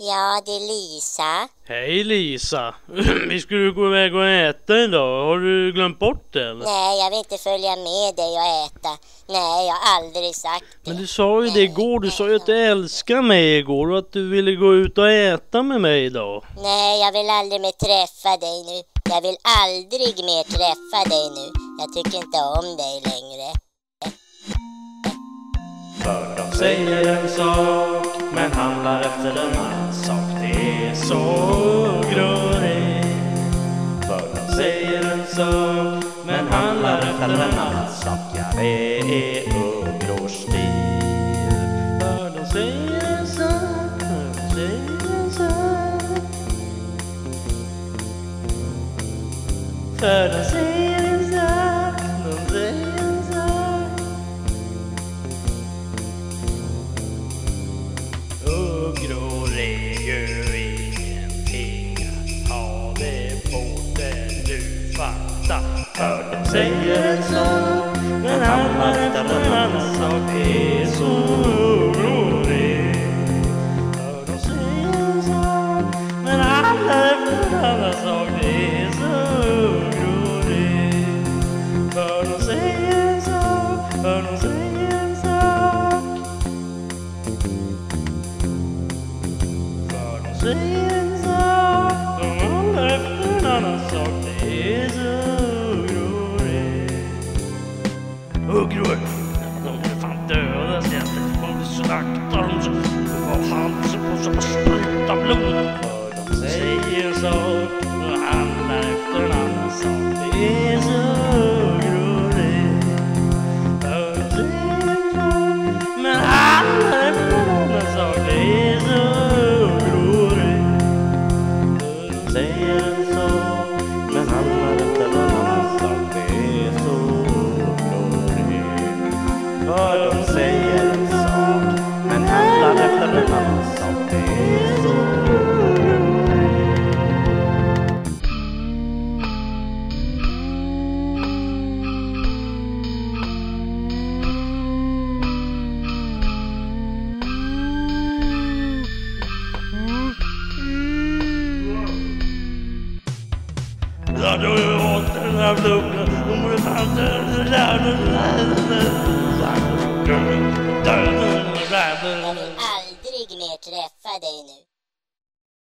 Ja, det är Lisa. Hej Lisa! Vi skulle gå iväg och äta idag. Har du glömt bort det eller? Nej, jag vill inte följa med dig och äta. Nej, jag har aldrig sagt det. Men du sa ju det igår. Du sa ju att du älskar mig igår och att du ville gå ut och äta med mig idag. Nej, jag vill aldrig mer träffa dig nu. Jag vill aldrig mer träffa dig nu. Jag tycker inte om dig längre. För de säger en sak men handlar efter en annan sak. Det är så grådigt. För de säger en sak men handlar efter en annan sak. Ja, det är ugglor-stil. För de säger en sak, för de säger en sak. För de säger Ugglor är ju ingenting att ha det på det du fattar. För de säger en sak, men handlar efter en annan sak. Det är så oroligt. För de säger en sak, men handlar efter en annan sak. Det är så oroligt. För de säger en sak, spruta blod. För de säger en sak För de säger en sak men handlar efter en annan sak. Det är så Ja, du åt den här blomman. Hon borde fan döda Jag vill aldrig mer träffa dig nu.